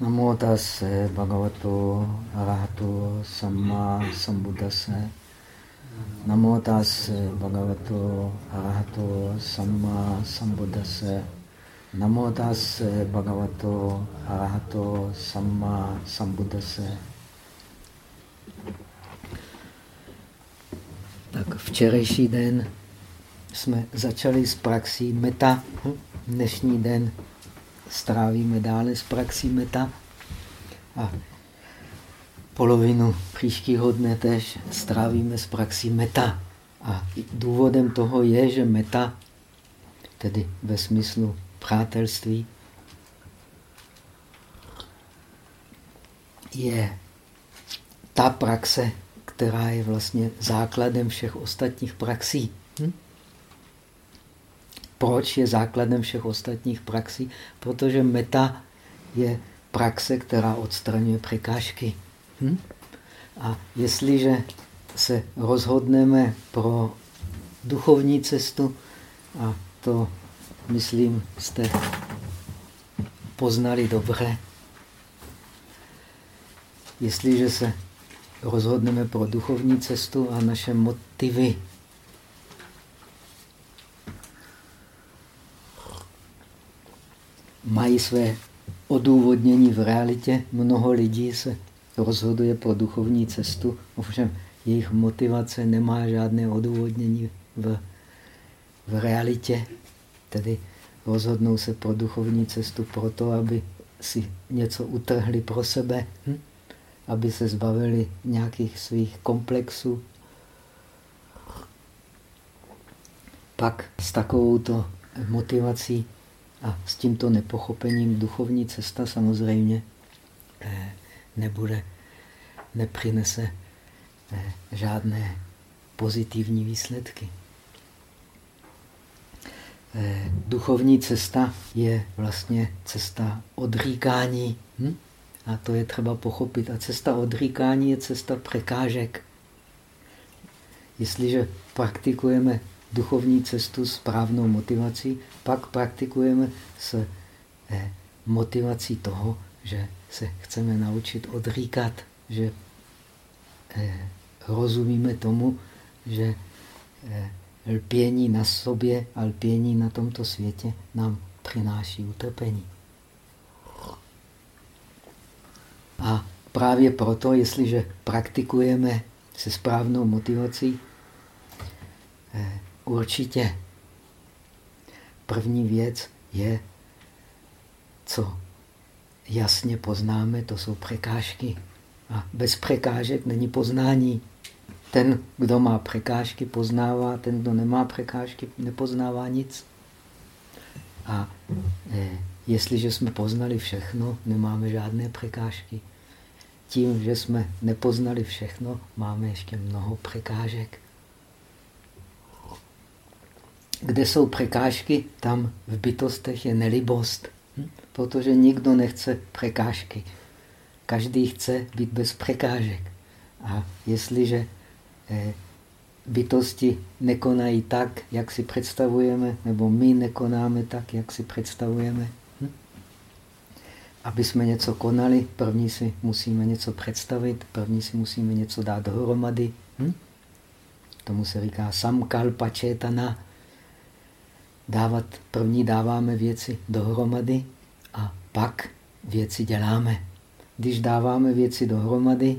Namo tase bhagavato arahato samma sambuddhase. Namo tase bhagavato arahato samma sambuddhase. Namo tase bhagavato arahato samma sambuddhase. Tak včerejší den jsme začali s praxí meta. Dnešní den strávíme dále s praxí meta a polovinu příštího dne tež strávíme s praxí meta. A důvodem toho je, že meta, tedy ve smyslu přátelství, je ta praxe, která je vlastně základem všech ostatních praxí. Hm? Proč je základem všech ostatních praxí? Protože meta je praxe, která odstraňuje překážky. Hm? A jestliže se rozhodneme pro duchovní cestu, a to, myslím, jste poznali dobře, jestliže se rozhodneme pro duchovní cestu a naše motivy mají své odůvodnění v realitě. Mnoho lidí se rozhoduje pro duchovní cestu, ovšem jejich motivace nemá žádné odůvodnění v, v realitě. Tedy rozhodnou se pro duchovní cestu proto, aby si něco utrhli pro sebe, hm? aby se zbavili nějakých svých komplexů. Pak s takovouto motivací a s tímto nepochopením duchovní cesta samozřejmě eh, nebude, nepřinese eh, žádné pozitivní výsledky. Eh, duchovní cesta je vlastně cesta odříkání. Hm? A to je třeba pochopit. A cesta odříkání je cesta překážek. Jestliže praktikujeme duchovní cestu s správnou motivací, pak praktikujeme s eh, motivací toho, že se chceme naučit odříkat, že eh, rozumíme tomu, že eh, lpění na sobě a lpění na tomto světě nám přináší utrpení. A právě proto, jestliže praktikujeme se správnou motivací, Určitě. První věc je, co jasně poznáme, to jsou překážky. A bez překážek není poznání. Ten, kdo má překážky, poznává, ten, kdo nemá překážky, nepoznává nic. A eh, jestliže jsme poznali všechno, nemáme žádné překážky. Tím, že jsme nepoznali všechno, máme ještě mnoho překážek. Kde jsou překážky, tam v bytostech je nelibost. Hm? Protože nikdo nechce překážky. Každý chce být bez překážek. A jestliže eh, bytosti nekonají tak, jak si představujeme, nebo my nekonáme tak, jak si představujeme, hm? aby jsme něco konali, první si musíme něco představit, první si musíme něco dát dohromady. Hm? Tomu se říká samkalpa četana, dávat, první dáváme věci dohromady a pak věci děláme. Když dáváme věci dohromady,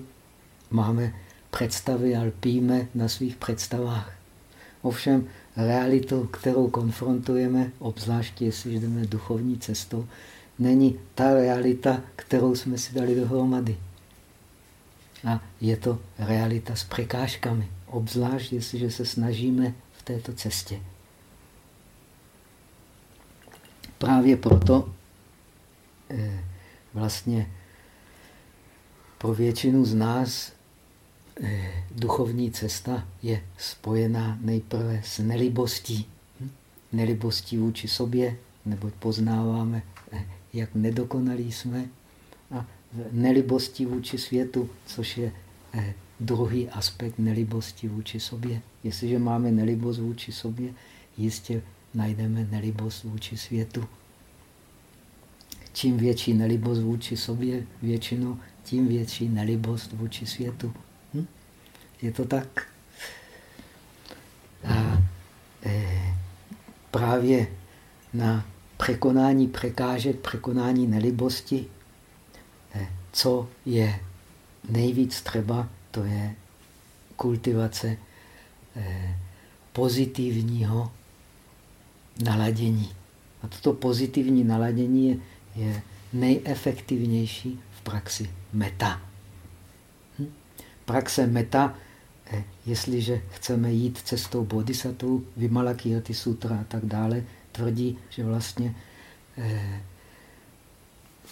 máme představy a lpíme na svých představách. Ovšem realitu, kterou konfrontujeme, obzvláště jestli jdeme duchovní cestou, není ta realita, kterou jsme si dali dohromady. A je to realita s překážkami, obzvlášť jestliže se snažíme v této cestě. Právě proto eh, vlastně pro většinu z nás eh, duchovní cesta je spojená nejprve s nelibostí. Hm? Nelibostí vůči sobě, neboť poznáváme, eh, jak nedokonalí jsme, a nelibosti vůči světu, což je druhý aspekt nelibosti vůči sobě. Jestliže máme nelibost vůči sobě, jistě najdeme nelibost vůči světu. čím větší nelibost vůči sobě většinou, tím větší nelibost vůči světu. Hm? Je to tak? A e, právě na překonání překážek, překonání nelibosti, e, co je nejvíc třeba, to je kultivace e, pozitivního naladění. A toto pozitivní naladění je, je nejefektivnější v praxi meta. Hm? Praxe meta, eh, jestliže chceme jít cestou bodhisattva, Vimalakirti sutra a tak dále, tvrdí, že vlastně eh,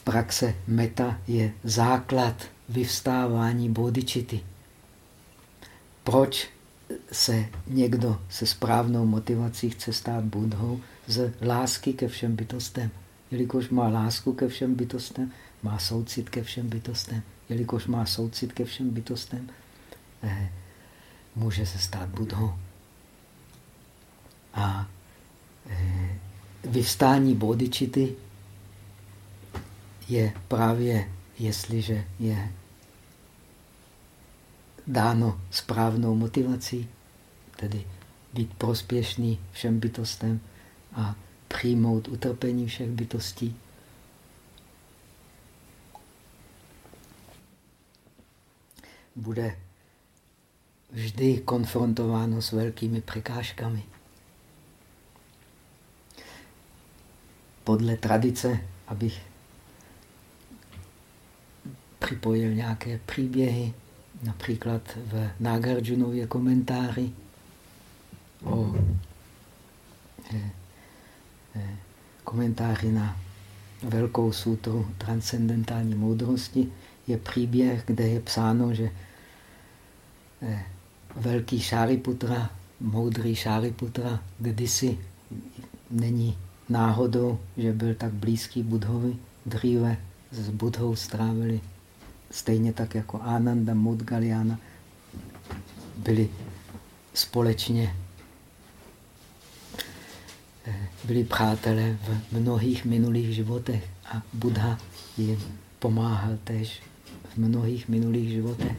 praxe meta je základ vyvstávání bodičity. Proč se někdo se správnou motivací chce stát budhou z lásky ke všem bytostem. Jelikož má lásku ke všem bytostem, má soucit ke všem bytostem. Jelikož má soucit ke všem bytostem, eh, může se stát budhou. A eh, vyvstání bodičity je právě, jestliže je dáno správnou motivací, tedy být prospěšný všem bytostem a přijmout utrpení všech bytostí. Bude vždy konfrontováno s velkými překážkami. Podle tradice, abych připojil nějaké příběhy, Například v Nagarjunově komentáři o eh, eh, komentáři na velkou sutru transcendentální moudrosti. Je příběh, kde je psáno, že eh, velký Šáriputra, moudrý Šáriputra, kdysi není náhodou, že byl tak blízký Budhovi, dříve s Budhou strávili stejně tak jako Ananda, Mudgalyana, byli společně eh, byli přátelé v mnohých minulých životech a Buddha jim pomáhal tež v mnohých minulých životech.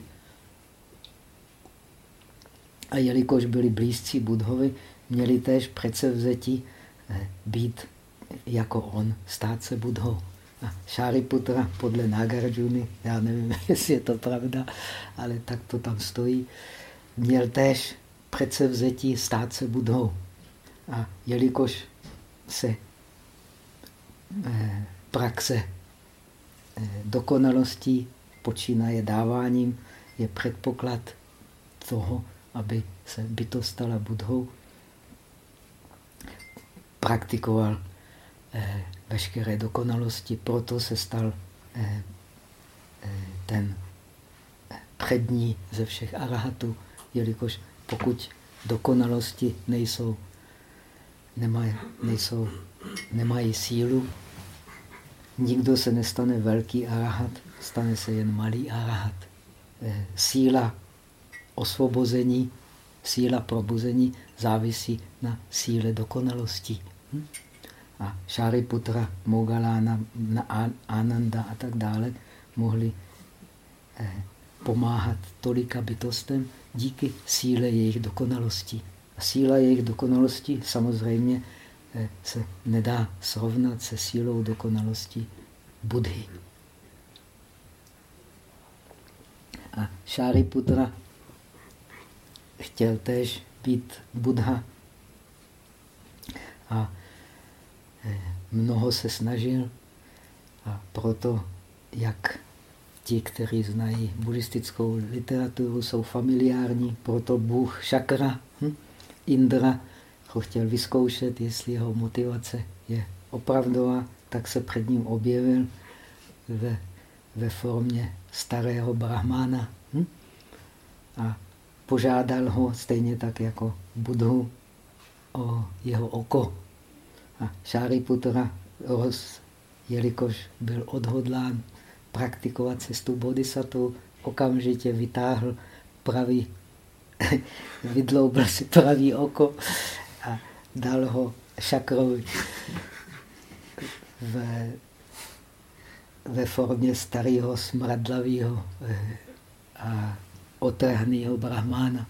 A jelikož byli blízcí Budhovi, měli též předsevzetí eh, být jako on, stát se Budhou. Šáriputra podle Nagarjuna, já nevím, jestli je to pravda, ale tak to tam stojí, měl též předsevzetí stát se budhou. A jelikož se eh, praxe eh, dokonalostí počínaje dáváním, je předpoklad toho, aby se bytost stala budhou, praktikoval eh, veškeré dokonalosti, proto se stal eh, eh, ten přední ze všech arahatů, jelikož pokud dokonalosti nejsou, nemají, nejsou, nemají sílu, nikdo se nestane velký arahat, stane se jen malý arahat. Eh, síla osvobození, síla probuzení závisí na síle dokonalosti. Hm? A Šariputra, Mogalána, Ananda a tak dále mohli eh, pomáhat tolika bytostem díky síle jejich dokonalosti. A síla jejich dokonalosti samozřejmě eh, se nedá srovnat se sílou dokonalosti Budhy. A Šariputra chtěl též být Buddha a mnoho se snažil a proto, jak ti, kteří znají buddhistickou literaturu, jsou familiární, proto Bůh Šakra, hm? Indra, ho chtěl vyzkoušet, jestli jeho motivace je opravdová, tak se před ním objevil ve, ve formě starého brahmána hm? a požádal ho stejně tak jako Budhu o jeho oko. A Šáriputra, jelikož byl odhodlán praktikovat cestu bodhisattva, okamžitě vytáhl pravý, vydloubil si pravý oko a dal ho šakrovi v, ve formě starého smradlavého eh, a otrhaného brahmána.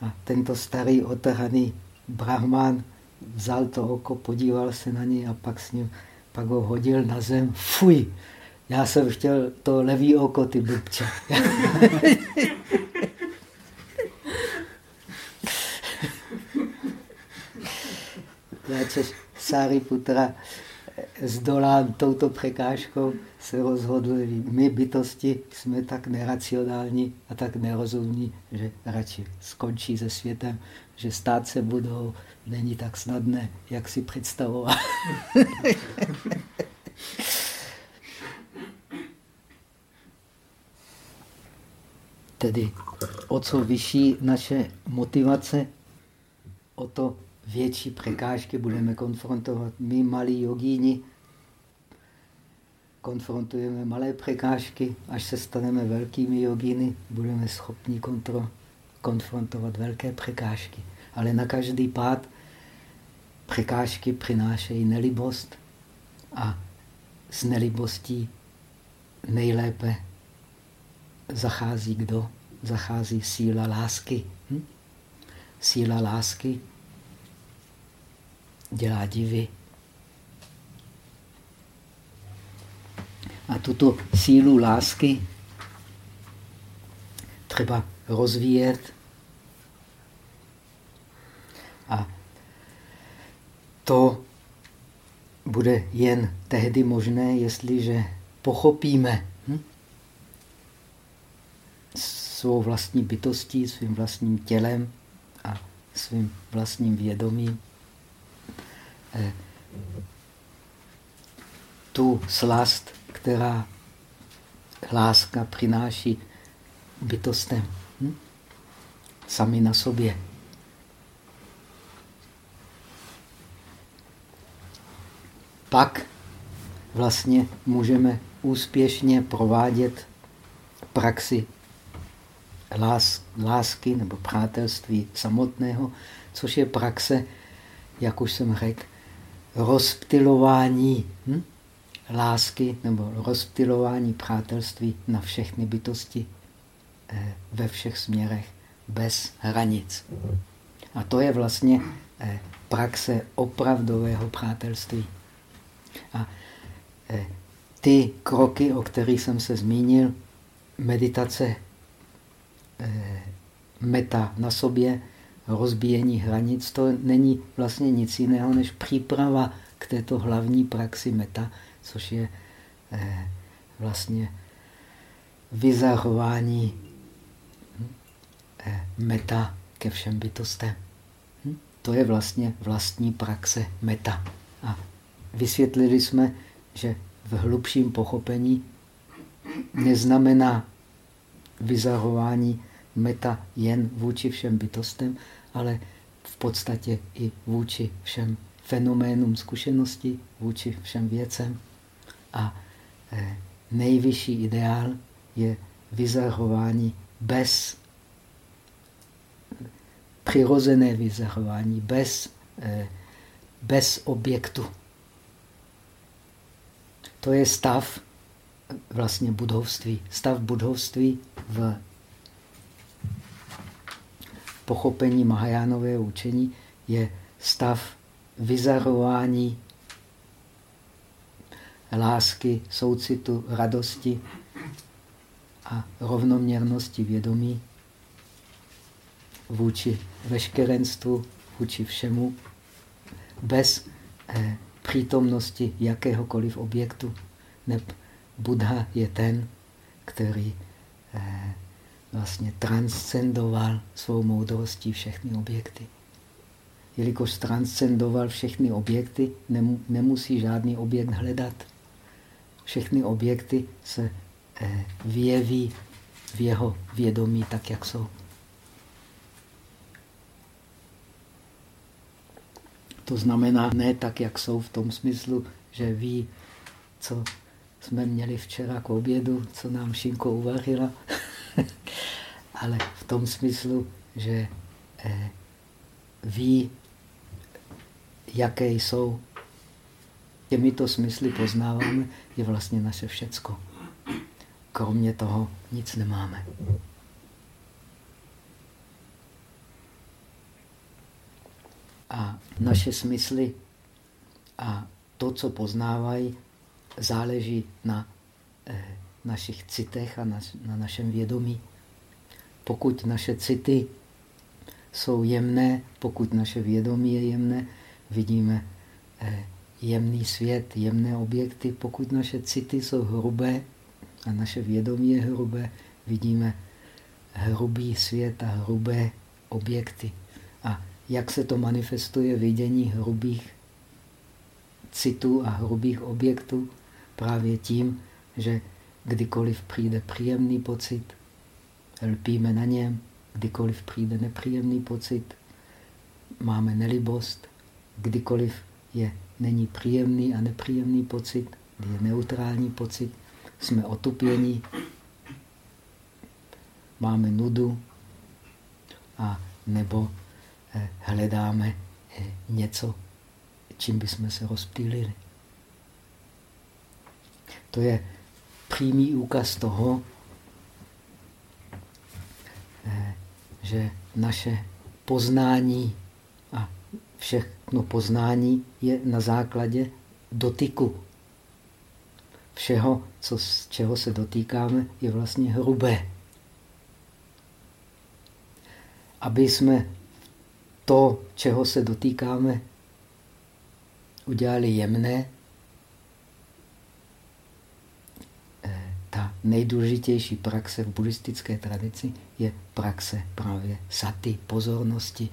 A tento starý otrhaný brahmán vzal to oko, podíval se na něj a pak, s ním, pak ho hodil na zem. Fuj! Já jsem chtěl to levý oko, ty blbče. Načež Putra zdolán touto překážkou, se rozhodli, my bytosti jsme tak neracionální a tak nerozumní, že radši skončí se světem, že stát se budou, není tak snadné, jak si představovat. Tedy o co vyšší naše motivace, o to větší překážky budeme konfrontovat. My, malí jogíni, konfrontujeme malé překážky, až se staneme velkými jogíny, budeme schopni konfrontovat velké překážky. Ale na každý pád překážky přinášejí nelibost a s nelibostí nejlépe zachází kdo? Zachází síla lásky. Hm? Síla lásky dělá divy. A tuto sílu lásky třeba rozvíjet. A to bude jen tehdy možné, jestliže pochopíme hm? svou vlastní bytostí, svým vlastním tělem a svým vlastním vědomím Eh, tu slast, která láska přináší bytostem. Sami na sobě. Pak vlastně můžeme úspěšně provádět praxi lásky nebo přátelství samotného, což je praxe, jak už jsem řekl, rozptilování hm? lásky nebo rozptilování přátelství na všechny bytosti eh, ve všech směrech bez hranic. A to je vlastně eh, praxe opravdového přátelství. A eh, ty kroky, o kterých jsem se zmínil, meditace eh, meta na sobě, rozbíjení hranic, to není vlastně nic jiného než příprava k této hlavní praxi meta, což je vlastně vyzahování meta ke všem bytostem. Hm? To je vlastně vlastní praxe meta. A vysvětlili jsme, že v hlubším pochopení neznamená vyzahování meta jen vůči všem bytostem, ale v podstatě i vůči všem fenoménům zkušenosti, vůči všem věcem. A eh, nejvyšší ideál je vyzahování bez přirozené vyzahování, bez, eh, bez objektu. To je stav vlastně budovství. Stav budovství v pochopení Mahajánového učení je stav vyzarování lásky, soucitu, radosti a rovnoměrnosti vědomí vůči veškerenstvu, vůči všemu, bez eh, přítomnosti jakéhokoliv objektu. Neb Buddha je ten, který eh, vlastně transcendoval svou moudrostí všechny objekty. Jelikož transcendoval všechny objekty, nemusí žádný objekt hledat. Všechny objekty se eh, vyjeví v jeho vědomí tak, jak jsou. To znamená ne tak, jak jsou v tom smyslu, že ví, co jsme měli včera k obědu, co nám Šinko uvařila, ale v tom smyslu, že eh, ví, jaké jsou těmito smysly poznáváme, je vlastně naše všecko. Kromě toho nic nemáme. A naše smysly a to, co poznávají, záleží na eh, našich citech a na, na našem vědomí. Pokud naše city jsou jemné, pokud naše vědomí je jemné, vidíme eh, jemný svět, jemné objekty. Pokud naše city jsou hrubé a naše vědomí je hrubé, vidíme hrubý svět a hrubé objekty. Jak se to manifestuje vidění hrubých citů a hrubých objektů? Právě tím, že kdykoliv přijde příjemný pocit, lpíme na něm, kdykoliv přijde nepříjemný pocit, máme nelibost, kdykoliv je, není příjemný a nepříjemný pocit, je neutrální pocit, jsme otupění, máme nudu a nebo hledáme eh, něco, čím bychom se rozptýlili. To je přímý úkaz toho, eh, že naše poznání a všechno poznání je na základě dotyku. Všeho, co, z čeho se dotýkáme, je vlastně hrubé. Aby jsme to, čeho se dotýkáme, udělali jemné, ta nejdůležitější praxe v buddhistické tradici je praxe právě saty, pozornosti.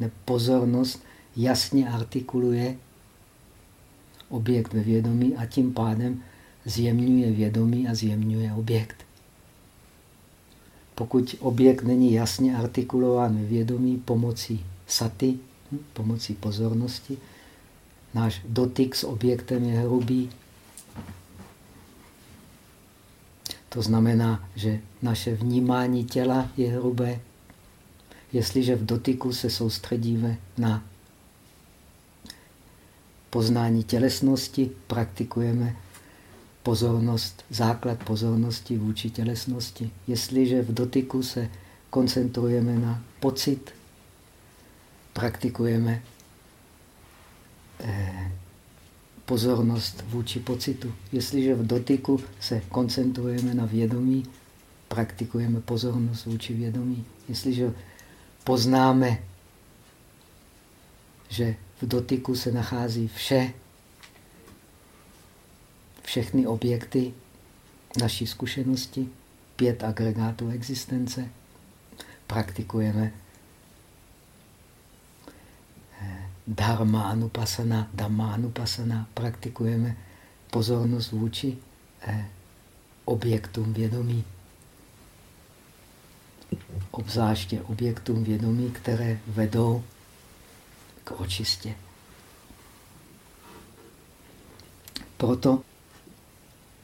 Ne, pozornost jasně artikuluje objekt ve vědomí a tím pádem zjemňuje vědomí a zjemňuje objekt. Pokud objekt není jasně artikulován ve vědomí pomocí saty, hm, pomocí pozornosti, náš dotyk s objektem je hrubý, To znamená, že naše vnímání těla je hrubé. Jestliže v dotyku se soustředíme na poznání tělesnosti, praktikujeme pozornost, základ pozornosti vůči tělesnosti. Jestliže v dotyku se koncentrujeme na pocit, praktikujeme eh, pozornost vůči pocitu. Jestliže v dotyku se koncentrujeme na vědomí, praktikujeme pozornost vůči vědomí. Jestliže poznáme, že v dotyku se nachází vše, všechny objekty naší zkušenosti, pět agregátů existence, praktikujeme dharma anupasana, dhamma anupasana, praktikujeme pozornost vůči eh, objektům vědomí. Obzvláště objektům vědomí, které vedou k očistě. Proto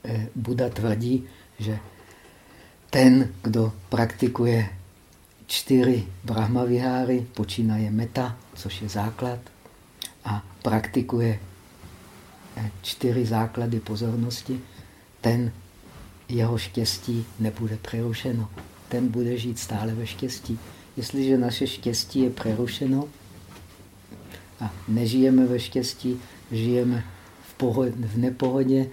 eh, Buda tvrdí, že ten, kdo praktikuje čtyři brahmaviháry, počínaje meta, což je základ, praktikuje eh, čtyři základy pozornosti, ten jeho štěstí nebude přerušeno. Ten bude žít stále ve štěstí. Jestliže naše štěstí je přerušeno a nežijeme ve štěstí, žijeme v, pohodě, v nepohodě,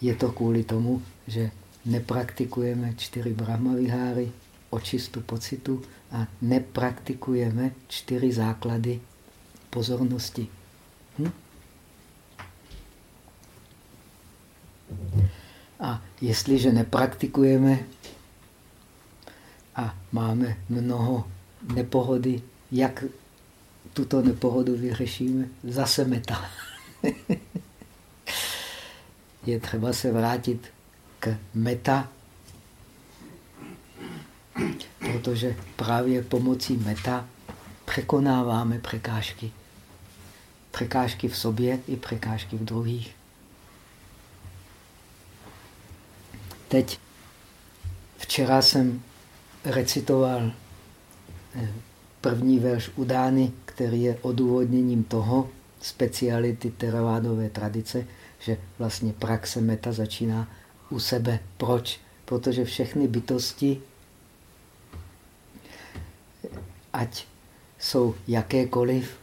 je to kvůli tomu, že nepraktikujeme čtyři brahmaviháry, očistu pocitu a nepraktikujeme čtyři základy pozornosti. Hm? A jestliže nepraktikujeme a máme mnoho nepohody, jak tuto nepohodu vyřešíme? Zase meta. Je třeba se vrátit k meta protože právě pomocí meta překonáváme překážky. Překážky v sobě i překážky v druhých. Teď, včera jsem recitoval eh, první verš Udány, který je odůvodněním toho, speciality teravádové tradice, že vlastně praxe meta začíná u sebe. Proč? Protože všechny bytosti, ať jsou jakékoliv,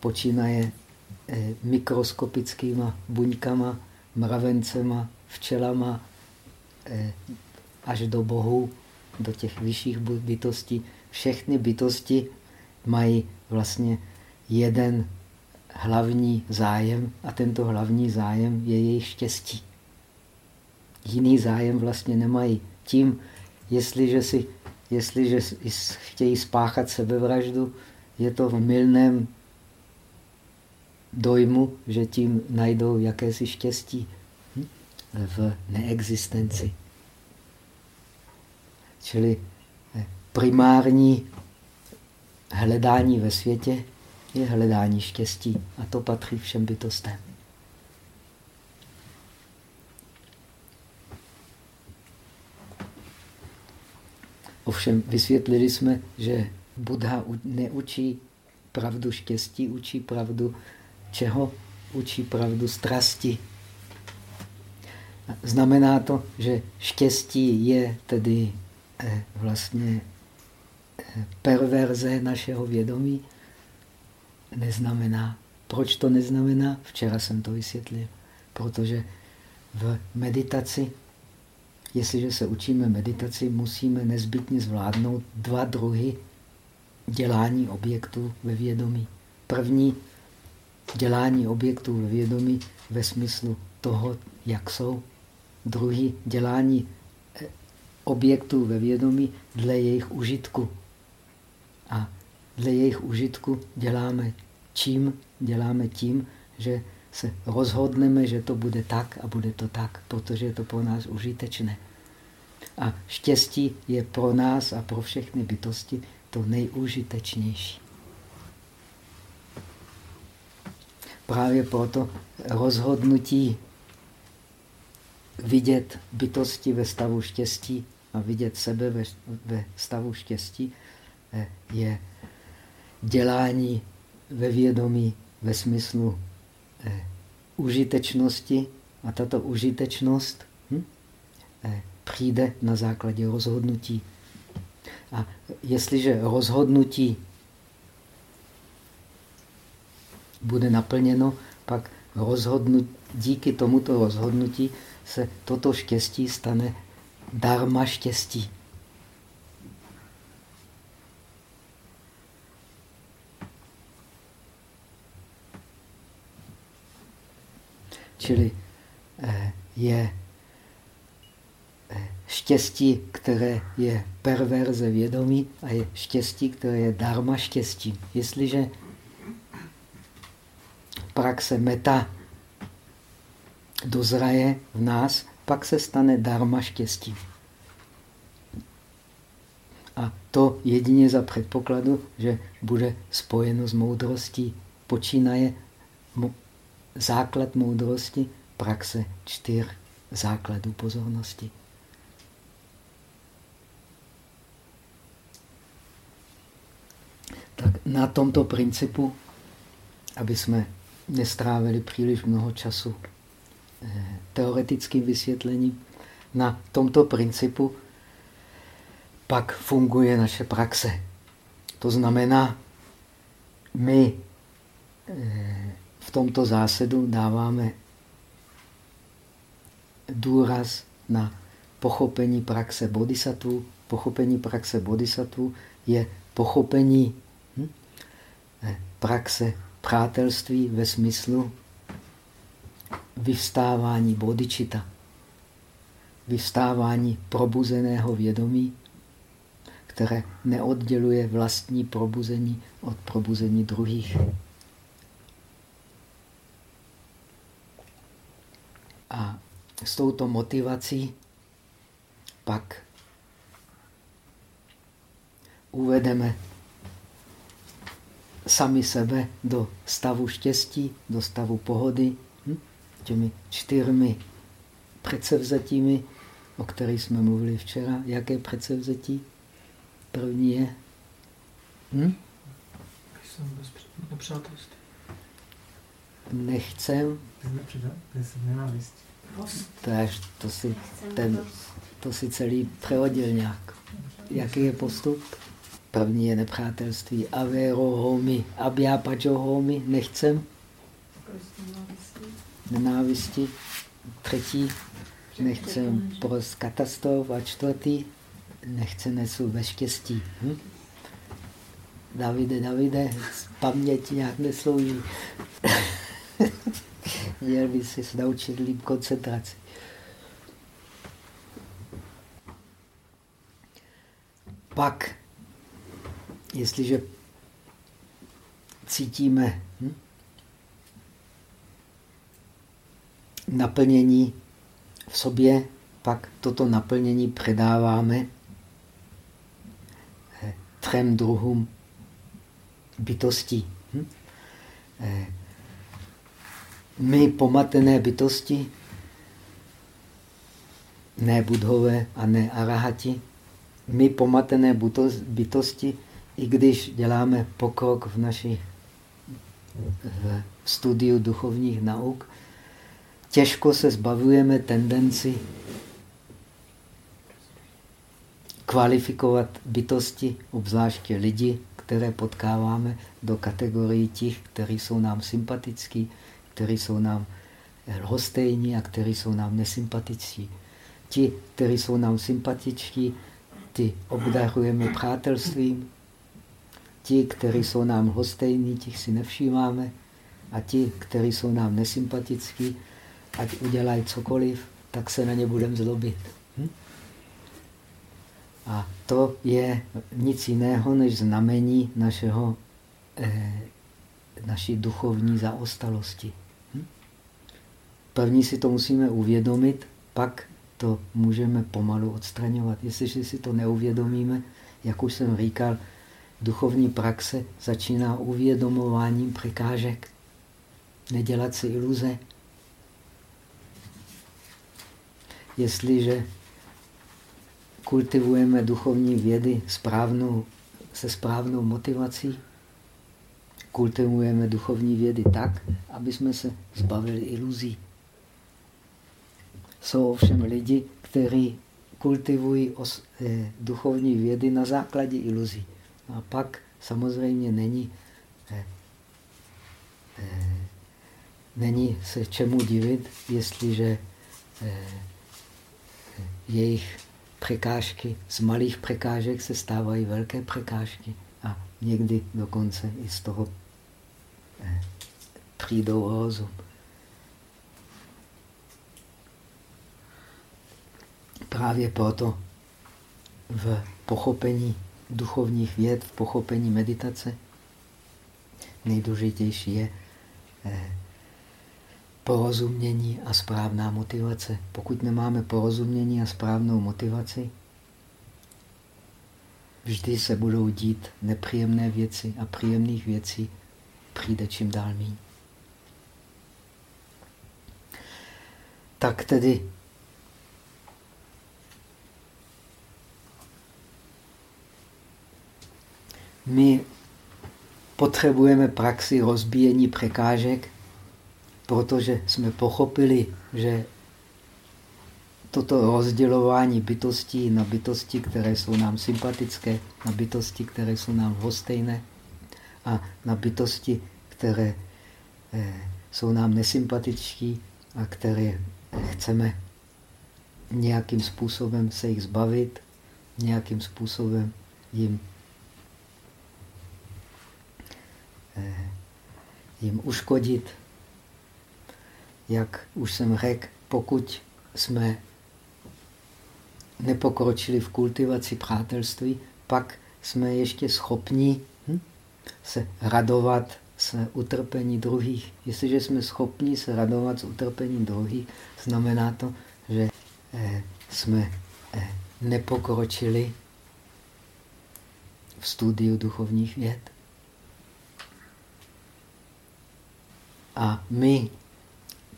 počínaje eh, mikroskopickýma buňkama, mravencema, včelama, eh, až do Bohu, do těch vyšších bytostí. Všechny bytosti mají vlastně jeden hlavní zájem a tento hlavní zájem je jejich štěstí. Jiný zájem vlastně nemají. Tím, jestliže, si, jestliže chtějí spáchat sebevraždu, je to v milném dojmu, že tím najdou jakési štěstí hm? v neexistenci. Čili eh, primární hledání ve světě je hledání štěstí a to patří všem bytostem. Ovšem vysvětlili jsme, že Buddha neučí pravdu štěstí, učí pravdu čeho? Učí pravdu strasti. Znamená to, že štěstí je tedy eh, vlastně eh, perverze našeho vědomí? Neznamená. Proč to neznamená? Včera jsem to vysvětlil. Protože v meditaci, jestliže se učíme meditaci, musíme nezbytně zvládnout dva druhy dělání objektů ve vědomí. První dělání objektů ve vědomí ve smyslu toho, jak jsou. Druhý dělání eh, objektů ve vědomí dle jejich užitku. A dle jejich užitku děláme čím? Děláme tím, že se rozhodneme, že to bude tak a bude to tak, protože je to pro nás užitečné. A štěstí je pro nás a pro všechny bytosti to nejúžitečnější. Právě proto rozhodnutí vidět bytosti ve stavu štěstí a vidět sebe ve, ve stavu štěstí eh, je dělání ve vědomí ve smyslu eh, užitečnosti a tato užitečnost hm, eh, přijde na základě rozhodnutí. A jestliže rozhodnutí bude naplněno, pak rozhodnutí, díky tomuto rozhodnutí se toto štěstí stane darma štěstí. Čili eh, je štěstí, které je perverze vědomí a je štěstí, které je dharma štěstí. Jestliže praxe meta dozraje v nás, pak se stane dharma štěstí. A to jedině za předpokladu, že bude spojeno s moudrostí. Počínaje základ moudrosti, praxe čtyř základů pozornosti. Tak na tomto principu, aby jsme nestrávili příliš mnoho času eh, teoretickým vysvětlením, na tomto principu pak funguje naše praxe. To znamená, my eh, v tomto zásadu dáváme důraz na pochopení praxe bodhisattva. Pochopení praxe bodhisattva je pochopení praxe přátelství ve smyslu vyvstávání bodičita, vyvstávání probuzeného vědomí, které neodděluje vlastní probuzení od probuzení druhých. A s touto motivací pak uvedeme sami sebe do stavu štěstí, do stavu pohody, hm? těmi čtyřmi předsevzatími, o kterých jsme mluvili včera. Jaké předsevzetí? První je... Hm? Jsem bez nepřátelství. nechcem. To, až, to, si, ten, to si celý přehodil nějak. Jaký je postup? První je nepřátelství. Avero homi, abhyápačo homi, nechcem. Nenávisti. Třetí, nechcem prost katastrof. A čtvrtý, nechce nesu ve štěstí. Hm? Davide, Davide, paměť nějak neslouží. Měl by si naučit líp koncentraci. Pak, jestliže cítíme hm, naplnění v sobě, pak toto naplnění předáváme eh, třem druhům bytostí. Hm? Eh, my pomatené bytosti, ne budhové a ne arahati, my pomatené bytosti, i když děláme pokrok v naší v studiu duchovních nauk, těžko se zbavujeme tendenci kvalifikovat bytosti, obzvláště lidi, které potkáváme do kategorii těch, kteří jsou nám sympatický, kteří jsou nám lhostejní a kteří jsou nám nesympatičtí. Ti, kteří jsou nám sympatičtí, ty obdarujeme přátelstvím. Ti, kteří jsou nám lhostejní, těch si nevšímáme. A ti, kteří jsou nám nesympatický, ať udělají cokoliv, tak se na ně budeme zlobit. Hm? A to je nic jiného než znamení našeho, eh, naší duchovní zaostalosti. Hm? První si to musíme uvědomit, pak to můžeme pomalu odstraňovat. Jestliže si to neuvědomíme, jak už jsem říkal, duchovní praxe začíná uvědomováním překážek. Nedělat si iluze. Jestliže kultivujeme duchovní vědy správnou, se správnou motivací, kultivujeme duchovní vědy tak, aby jsme se zbavili iluzí. Jsou ovšem lidi, kteří kultivují os, eh, duchovní vědy na základě iluzí. A pak samozřejmě není, eh, eh, není se čemu divit, jestliže eh, jejich překážky, z malých překážek se stávají velké překážky a někdy dokonce i z toho eh, přijdou rozum. Právě proto v pochopení duchovních věd, v pochopení meditace nejdůležitější je eh, porozumění a správná motivace. Pokud nemáme porozumění a správnou motivaci, vždy se budou dít nepříjemné věci a příjemných věcí přijde čím dál míň. Tak tedy my potřebujeme praxi rozbíjení překážek, protože jsme pochopili, že toto rozdělování bytostí na bytosti, které jsou nám sympatické, na bytosti, které jsou nám hostejné a na bytosti, které eh, jsou nám nesympatičtí a které chceme nějakým způsobem se jich zbavit, nějakým způsobem jim, eh, jim uškodit, jak už jsem řekl, pokud jsme nepokročili v kultivaci přátelství, pak jsme ještě schopni hm, se radovat z utrpení druhých. Jestliže jsme schopni se radovat z utrpení druhých, znamená to, že eh, jsme eh, nepokročili v studiu duchovních věd. A my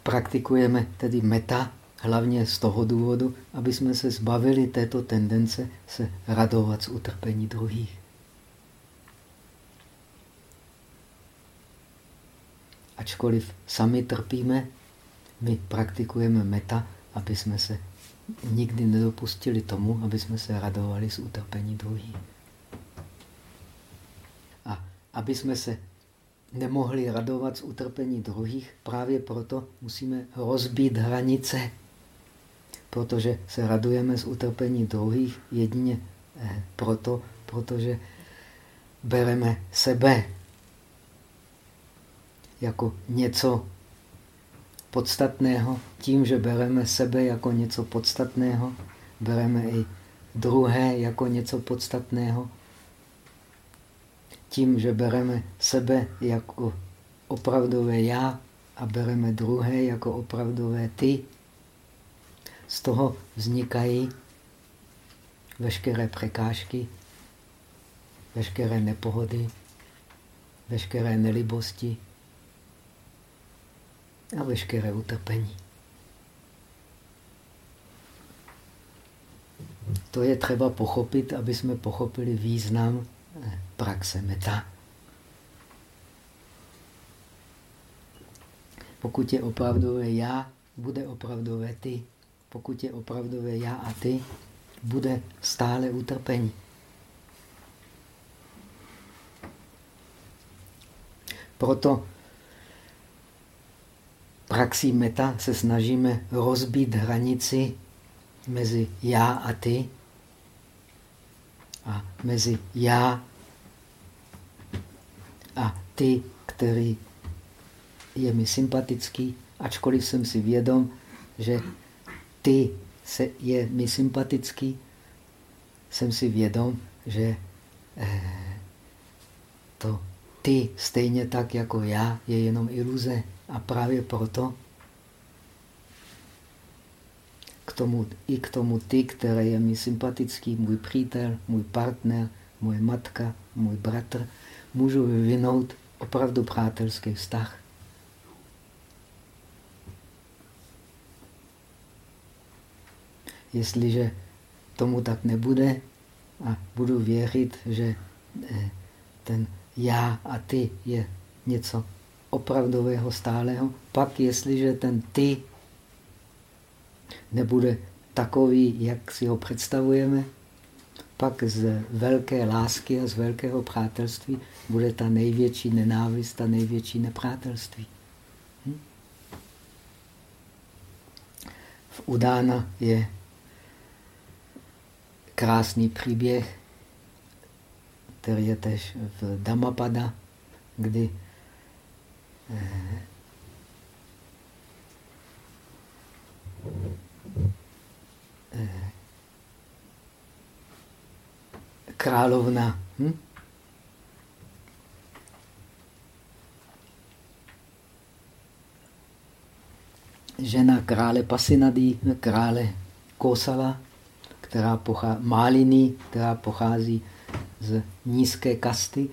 praktikujeme tedy meta hlavně z toho důvodu, aby jsme se zbavili této tendence se radovat z utrpení druhých. ačkoliv sami trpíme, my praktikujeme meta, aby jsme se nikdy nedopustili tomu, aby jsme se radovali z utrpení druhých. A aby jsme se nemohli radovat z utrpení druhých, právě proto musíme rozbít hranice. Protože se radujeme z utrpení druhých jedině eh, proto, protože bereme sebe jako něco podstatného. Tím, že bereme sebe jako něco podstatného, bereme i druhé jako něco podstatného. Tím, že bereme sebe jako opravdové já a bereme druhé jako opravdové ty, z toho vznikají veškeré překážky, veškeré nepohody, veškeré nelibosti, a veškeré utrpení. To je třeba pochopit, aby jsme pochopili význam praxe meta. Pokud je opravdové já, bude opravdové ty. Pokud je opravdové já a ty, bude stále utrpení. Proto praxí meta se snažíme rozbít hranici mezi já a ty a mezi já a ty, který je mi sympatický, ačkoliv jsem si vědom, že ty se je mi sympatický, jsem si vědom, že eh, to ty stejně tak jako já je jenom iluze. A právě proto k tomu, i k tomu ty, které je mi sympatický, můj přítel, můj partner, moje matka, můj bratr, můžu vyvinout opravdu přátelský vztah. Jestliže tomu tak nebude a budu věřit, že eh, ten já a ty je něco opravdového stálého, pak jestliže ten ty nebude takový, jak si ho představujeme, pak z velké lásky a z velkého přátelství bude ta největší nenávist, ta největší nepřátelství. Hm? V Udána je krásný příběh, který je tež v Dhammapada, kdy královna. Hm? Žena krále Pasinady, krále Kosala, která pochází, Máliny, která pochází z nízké kasty,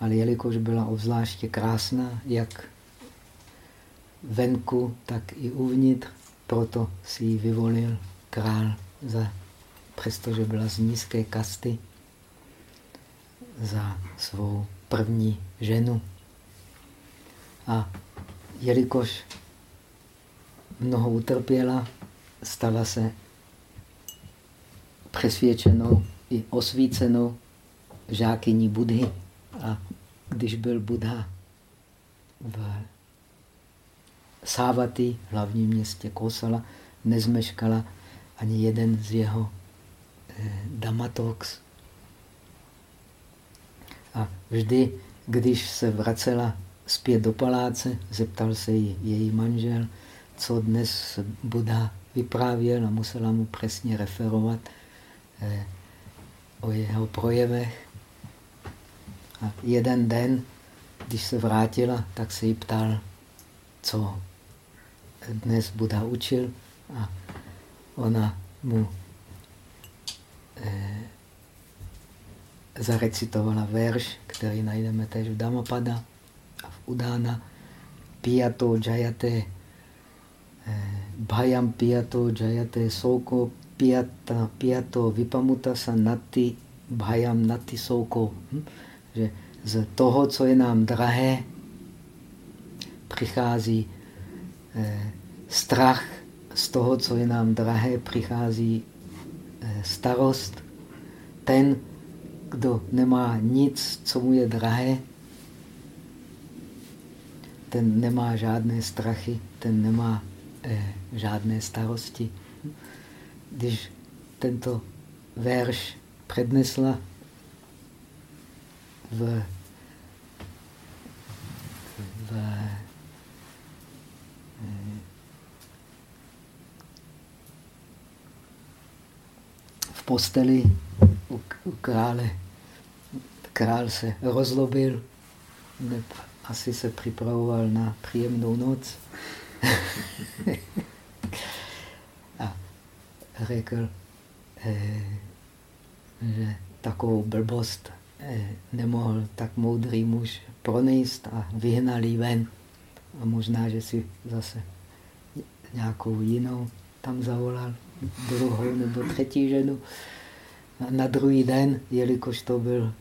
ale jelikož byla obzvláště krásná, jak venku, tak i uvnitř, proto si ji vyvolil král, za, přestože byla z nízké kasty, za svou první ženu. A jelikož mnoho utrpěla, stala se přesvědčenou i osvícenou žákyní Budhy. A když byl Buddha v Sávaty, hlavním městě Kosala, nezmeškala ani jeden z jeho eh, damatox. A vždy, když se vracela zpět do paláce, zeptal se jí její manžel, co dnes Buddha vyprávěl a musela mu přesně referovat eh, o jeho projevech. A jeden den, když se vrátila, tak se jí ptal, co dnes Buddha učil a ona mu eh, zarecitovala verš, který najdeme též v Dhammapada a v Udána. Piyato jayate eh, bhayam piyato jayate soko piyata piyato vipamuta sanati bhayam nati soko. Hm? že z toho, co je nám drahé, přichází eh, strach z toho, co je nám drahé, přichází eh, starost. Ten, kdo nemá nic, co mu je drahé, ten nemá žádné strachy, ten nemá eh, žádné starosti. Když tento verš přednesla v, v, eh, v posteli u, krále. Král se rozlobil, asi se připravoval na příjemnou noc. a řekl, eh, že takovou blbost eh, nemohl tak moudrý muž pronést a vyhnal jí ven. A možná, že si zase nějakou jinou tam zavolal, druhou nebo třetí ženu. Na druhý den, jelikož to byl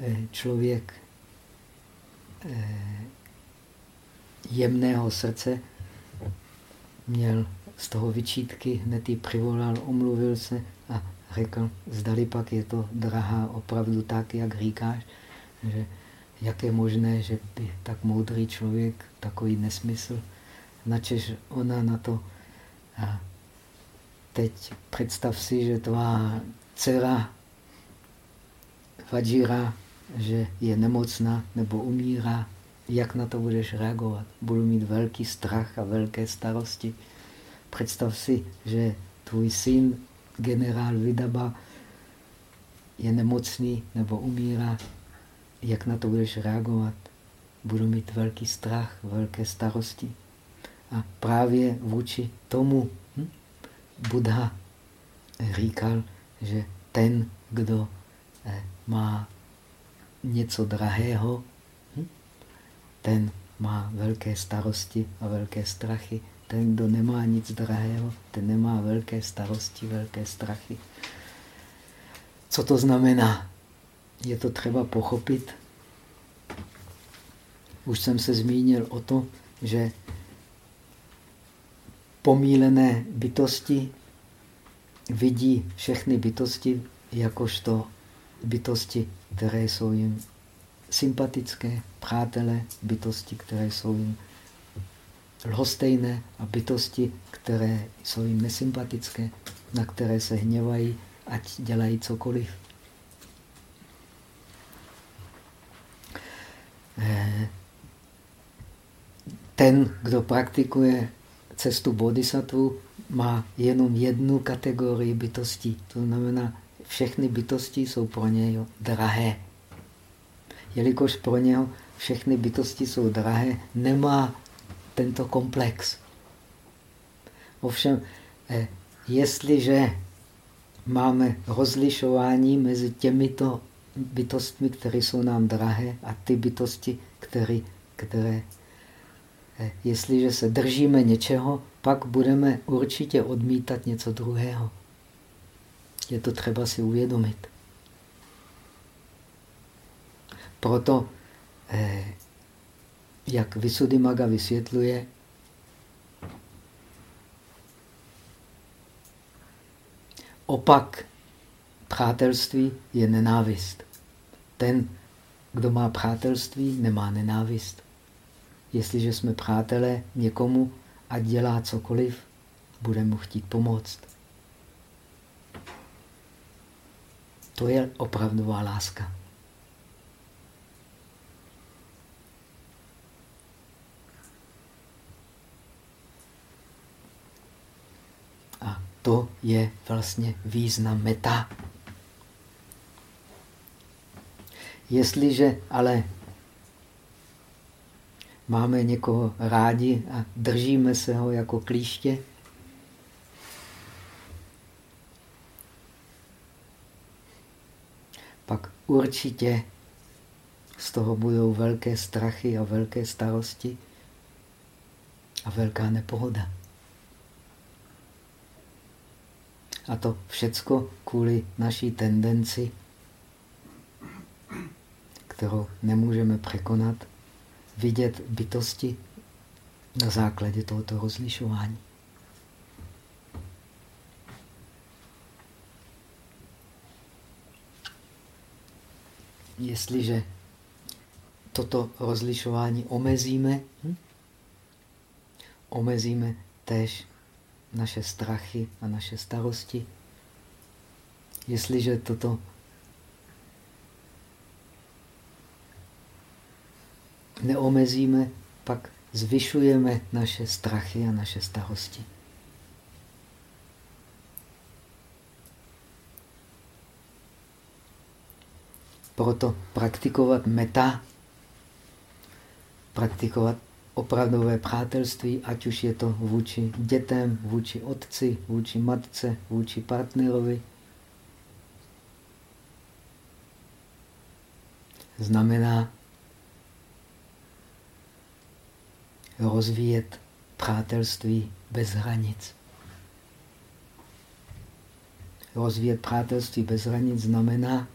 eh, člověk jemného srdce, měl z toho vyčítky, hned ji přivolal, omluvil se a řekl, zdali pak je to drahá opravdu tak, jak říkáš, že jak je možné, že by tak moudrý člověk takový nesmysl, načež ona na to a teď představ si, že tvá dcera Fadžira, že je nemocná nebo umírá, jak na to budeš reagovat? Budu mít velký strach a velké starosti. Představ si, že tvůj syn, generál Vidaba, je nemocný nebo umírá. Jak na to budeš reagovat? Budu mít velký strach, velké starosti. A právě vůči tomu hm, Buddha říkal, že ten, kdo eh, má něco drahého, hm, ten má velké starosti a velké strachy. Ten, kdo nemá nic drahého, ten nemá velké starosti, velké strachy. Co to znamená? Je to třeba pochopit. Už jsem se zmínil o to, že pomílené bytosti vidí všechny bytosti jakožto bytosti, které jsou jim sympatické, přátelé, bytosti, které jsou jim lhostejné a bytosti, které jsou jim nesympatické, na které se hněvají, ať dělají cokoliv. Eh, ten, kdo praktikuje cestu bodhisattva, má jenom jednu kategorii bytostí. To znamená, všechny bytosti jsou pro něj drahé. Jelikož pro něho všechny bytosti jsou drahé, nemá tento komplex. Ovšem, eh, jestliže máme rozlišování mezi těmito bytostmi, které jsou nám drahé, a ty bytosti, které, které eh, jestliže se držíme něčeho, pak budeme určitě odmítat něco druhého. Je to třeba si uvědomit. Proto, eh, jak Maga vysvětluje, opak přátelství je nenávist. Ten, kdo má přátelství, nemá nenávist. Jestliže jsme přátelé někomu, ať dělá cokoliv, bude mu chtít pomoct. To je opravdová láska. A to je vlastně význam meta. Jestliže ale máme někoho rádi a držíme se ho jako klíště, pak určitě z toho budou velké strachy a velké starosti a velká nepohoda. A to všecko kvůli naší tendenci, kterou nemůžeme překonat, vidět bytosti na základě tohoto rozlišování. Jestliže toto rozlišování omezíme, hm? omezíme též naše strachy a naše starosti. Jestliže toto neomezíme, pak zvyšujeme naše strachy a naše starosti. Proto praktikovat meta, praktikovat opravdové přátelství, ať už je to vůči dětem, vůči otci, vůči matce, vůči partnerovi, znamená rozvíjet přátelství bez hranic. Rozvíjet přátelství bez hranic znamená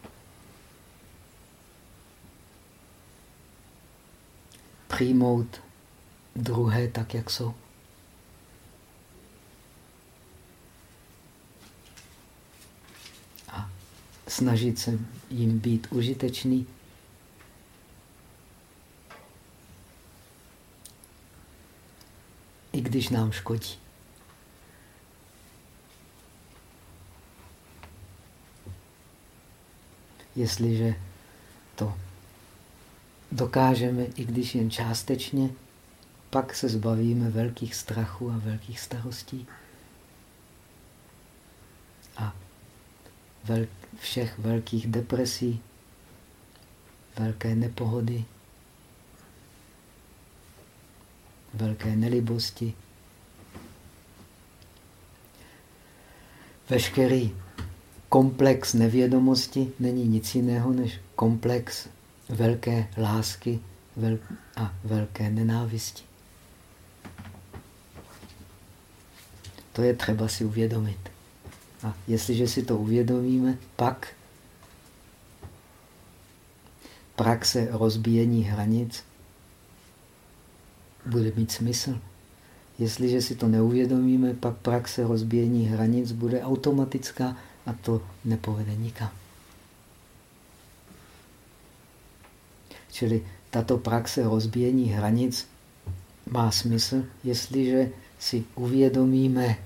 přijmout druhé tak, jak jsou. A snažit se jim být užitečný. I když nám škodí. Jestliže to dokážeme, i když jen částečně, pak se zbavíme velkých strachů a velkých starostí. A vel, všech velkých depresí, velké nepohody, velké nelibosti. Veškerý komplex nevědomosti není nic jiného než komplex velké lásky a velké nenávisti. To je třeba si uvědomit. A jestliže si to uvědomíme, pak praxe rozbíjení hranic bude mít smysl. Jestliže si to neuvědomíme, pak praxe rozbíjení hranic bude automatická a to nepovede nikam. Čili tato praxe rozbíjení hranic má smysl, jestliže si uvědomíme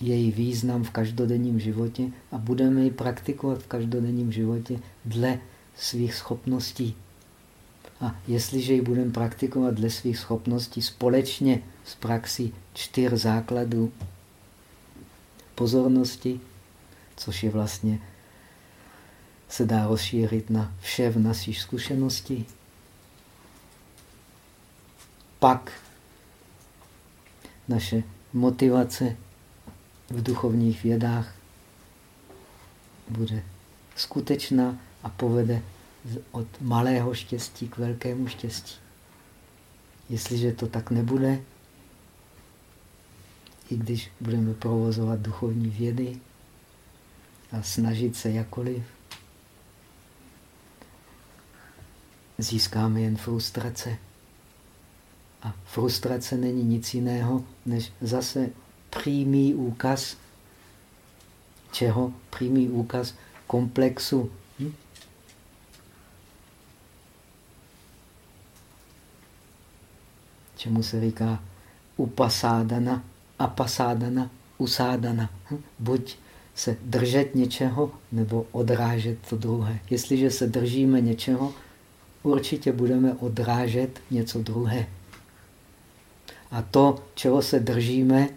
její význam v každodenním životě a budeme ji praktikovat v každodenním životě dle svých schopností. A jestliže ji budeme praktikovat dle svých schopností společně s praxí čtyř základů pozornosti, což je vlastně se dá rozšířit na vše v naší zkušenosti, pak naše motivace v duchovních vědách bude skutečná a povede od malého štěstí k velkému štěstí. Jestliže to tak nebude, i když budeme provozovat duchovní vědy a snažit se jakoliv, získáme jen frustrace. A frustrace není nic jiného, než zase přímý úkaz čeho? Přímý úkaz komplexu. Hm? Čemu se říká upasádana, apasádana, usádana. Hm? Buď se držet něčeho, nebo odrážet to druhé. Jestliže se držíme něčeho, určitě budeme odrážet něco druhé. A to, čeho se držíme,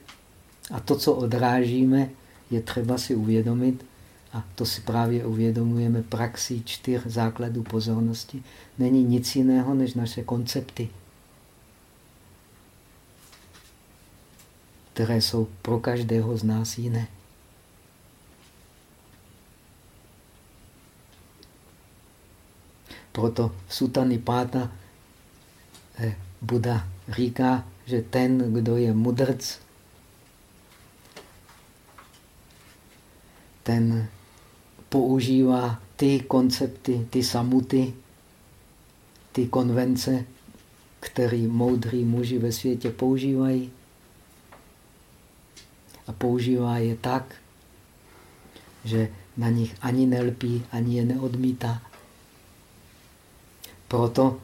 a to, co odrážíme, je třeba si uvědomit, a to si právě uvědomujeme praxí čtyř základů pozornosti, není nic jiného než naše koncepty, které jsou pro každého z nás jiné. Proto v Sutany Páta eh, Buda říká, že ten, kdo je mudrc, ten používá ty koncepty, ty samuty, ty konvence, který moudrý muži ve světě používají. A používá je tak, že na nich ani nelpí, ani je neodmítá. Proto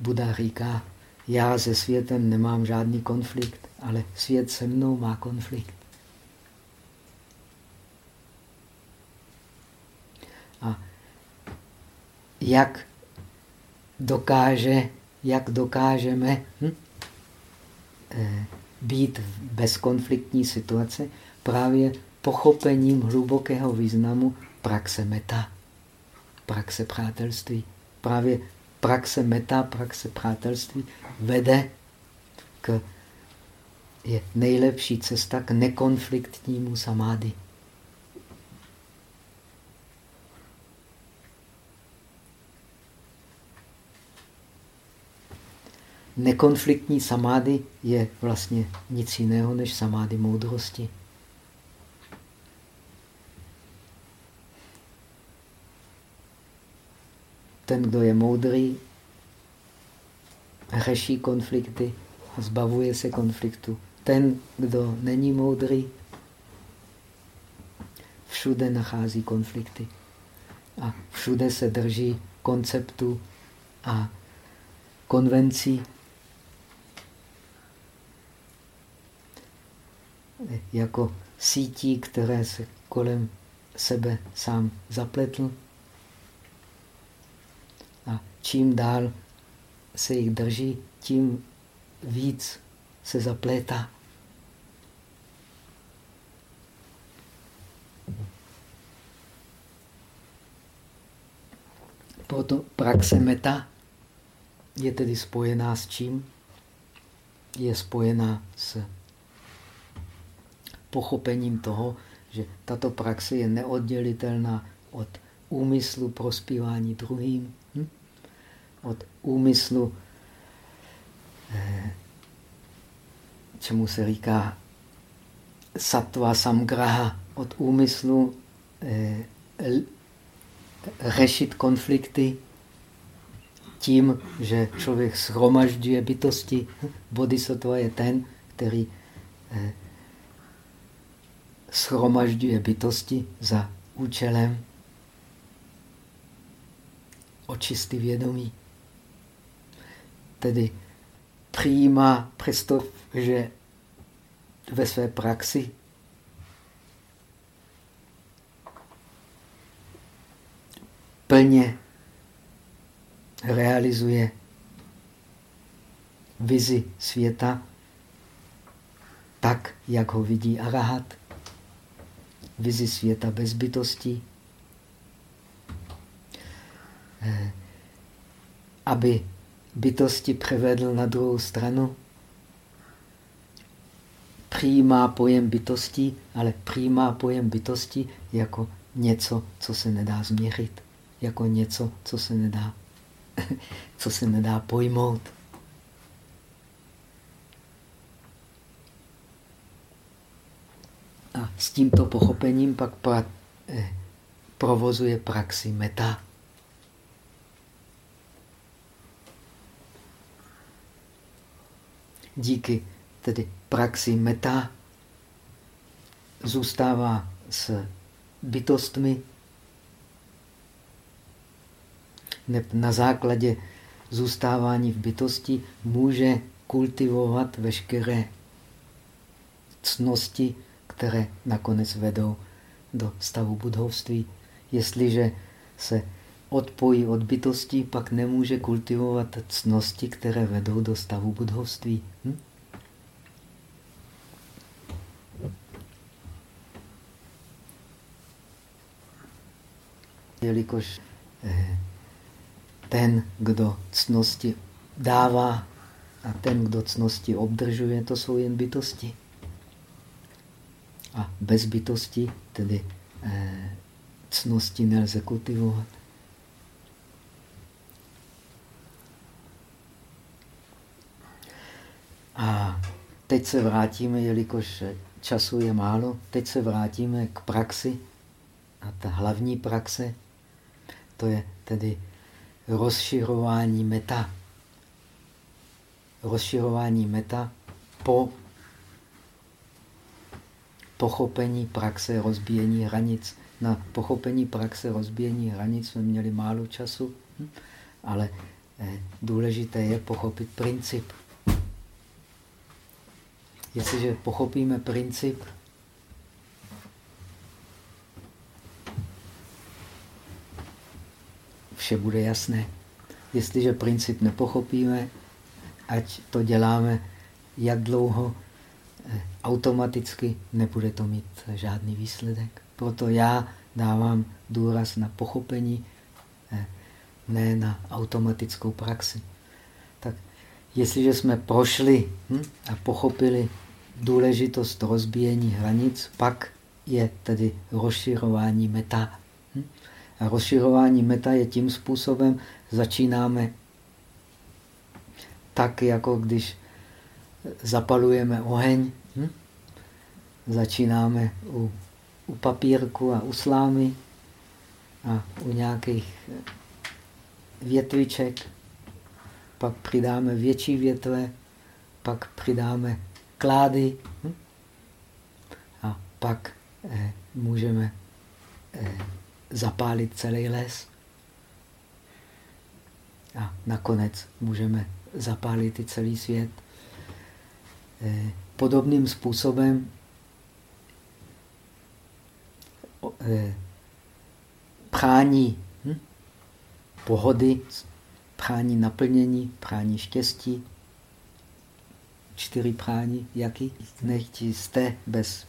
Buda říká, já se světem nemám žádný konflikt, ale svět se mnou má konflikt. A jak dokáže, jak dokážeme hm, eh, být v bezkonfliktní situaci právě pochopením hlubokého významu praxe meta, praxe přátelství. Právě praxe meta, praxe přátelství vede k je nejlepší cesta k nekonfliktnímu samády. Nekonfliktní samády je vlastně nic jiného než samády moudrosti. Ten, kdo je moudrý, řeší konflikty a zbavuje se konfliktu. Ten, kdo není moudrý, všude nachází konflikty. A všude se drží konceptu a konvencí. Jako sítí, které se kolem sebe sám zapletl. A čím dál se jich drží, tím víc se zaplétá. Proto praxe meta je tedy spojená s čím? Je spojená s pochopením toho, že tato praxe je neoddělitelná od úmyslu prospívání druhým, hm? od úmyslu, eh, čemu se říká satva samgraha, od úmyslu eh, řešit konflikty tím, že člověk shromažďuje bytosti. Bodhisattva je ten, který eh, schromažďuje bytosti za účelem očisty vědomí. Tedy přijímá přesto, že ve své praxi plně realizuje vizi světa tak, jak ho vidí arahat, vizi světa bez bytosti, eh, aby bytosti převedl na druhou stranu, přijímá pojem bytosti, ale přijímá pojem bytosti jako něco, co se nedá změřit, jako něco, co se nedá, co se nedá pojmout. S tímto pochopením pak pra, eh, provozuje praxi meta. Díky tedy praxi meta zůstává s bytostmi. Na základě zůstávání v bytosti může kultivovat veškeré cnosti, které nakonec vedou do stavu budovství. Jestliže se odpojí od bytosti, pak nemůže kultivovat cnosti, které vedou do stavu budovství. Hm? Jelikož eh, ten, kdo cnosti dává a ten, kdo cnosti obdržuje, to jsou jen bytosti. A bez bytosti tedy eh, cnosti nelze kultivovat. A teď se vrátíme, jelikož času je málo, teď se vrátíme k praxi. A ta hlavní praxe, to je tedy rozširování meta. Rozširování meta po pochopení praxe rozbíjení hranic. Na pochopení praxe rozbíjení hranic jsme měli málo času, hm? ale eh, důležité je pochopit princip. Jestliže pochopíme princip, vše bude jasné. Jestliže princip nepochopíme, ať to děláme jak dlouho, automaticky nebude to mít žádný výsledek. Proto já dávám důraz na pochopení, eh, ne na automatickou praxi. Tak jestliže jsme prošli hm, a pochopili důležitost rozbíjení hranic, pak je tedy rozširování meta. Hm? A rozširování meta je tím způsobem, začínáme tak, jako když zapalujeme oheň? Začínáme u, u papírku a u slámy a u nějakých větviček, pak přidáme větší větve, pak přidáme klády hm? a pak eh, můžeme eh, zapálit celý les. A nakonec můžeme zapálit i celý svět. Eh, podobným způsobem eh, prání hm? pohody, prání naplnění, prání štěstí, čtyři prání, jaký? Nechť jste bez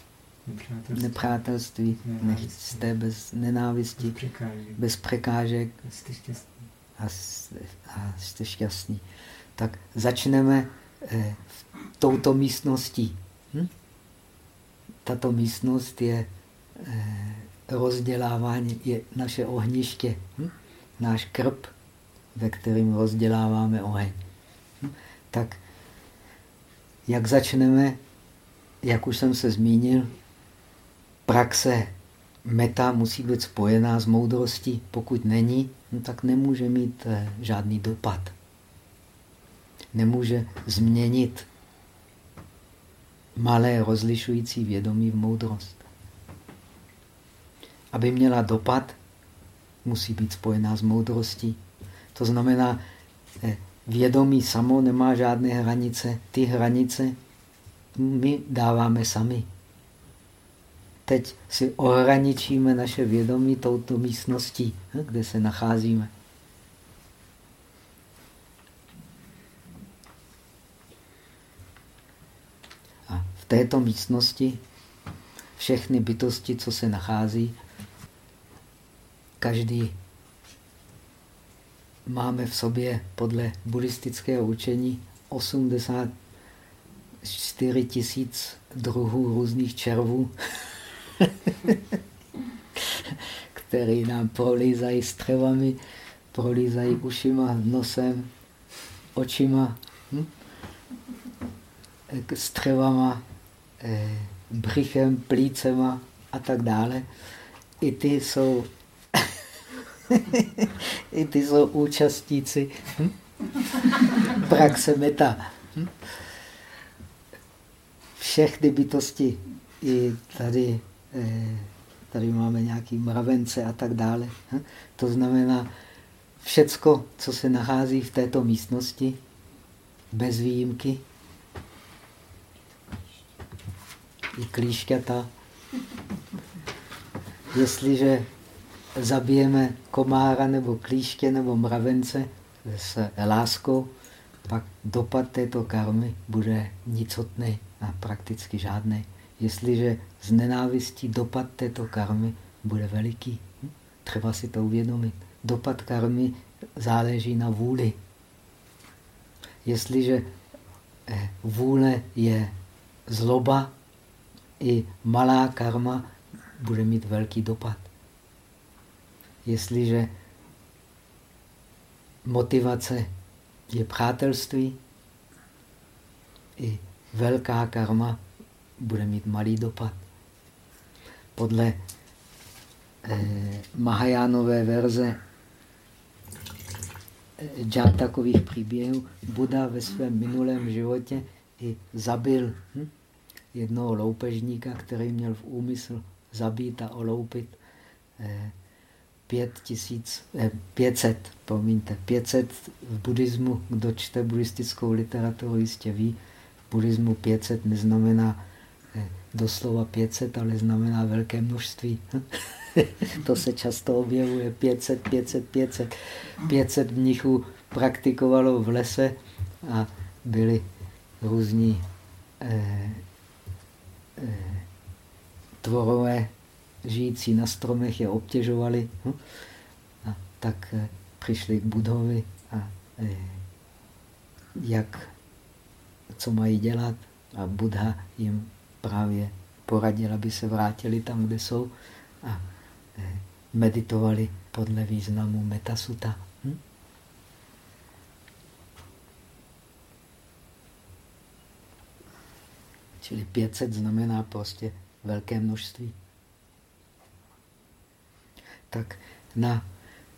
nepřátelství, nepřátelství nechť jste bez nenávisti, bez překážek a, a jste šťastní. Tak začneme eh, touto místností. Hm? Tato místnost je eh, rozdělávání, je naše ohniště, hm? náš krb, ve kterém rozděláváme oheň. Hm? Tak jak začneme, jak už jsem se zmínil, praxe meta musí být spojená s moudrostí. Pokud není, no tak nemůže mít eh, žádný dopad. Nemůže změnit malé rozlišující vědomí v moudrost. Aby měla dopad, musí být spojená s moudrostí. To znamená, eh, vědomí samo nemá žádné hranice. Ty hranice my dáváme sami. Teď si ohraničíme naše vědomí touto místností, hm, kde se nacházíme. A v této místnosti všechny bytosti, co se nachází, každý máme v sobě podle buddhistického učení 84 tisíc druhů různých červů, který nám prolízají střevami, prolízají ušima, nosem, očima, hm? střevama, eh, břichem, plícema a tak dále. I ty jsou I ty jsou účastníci praxe meta. Všechny bytosti, i tady, eh, tady máme nějaký mravence a tak dále. To znamená, všecko, co se nachází v této místnosti, bez výjimky, i klíšťata, jestliže zabijeme komára nebo klíště nebo mravence s láskou, pak dopad této karmy bude nicotný a prakticky žádný. Jestliže z nenávistí dopad této karmy bude veliký, hm? třeba si to uvědomit. Dopad karmy záleží na vůli. Jestliže eh, vůle je zloba, i malá karma bude mít velký dopad. Jestliže motivace je přátelství, i velká karma bude mít malý dopad. Podle eh, Mahajánové verze džátakových příběhů, Buda ve svém minulém životě i zabil hm, jednoho loupežníka, který měl v úmysl zabít a oloupit eh, pět tisíc, eh, 500, promiňte, 500 v buddhismu, kdo čte buddhistickou literaturu, jistě ví, v buddhismu 500 neznamená eh, doslova 500, ale znamená velké množství. to se často objevuje 500, 500, 500. 500 mnichů praktikovalo v lese a byli různí eh, eh, tvorové žijící na stromech je obtěžovali. Hm? A tak eh, přišli k Budhovi a eh, jak, co mají dělat. A Buddha jim právě poradil, aby se vrátili tam, kde jsou a eh, meditovali podle významu metasuta. Hm? Čili 500 znamená prostě velké množství. Tak na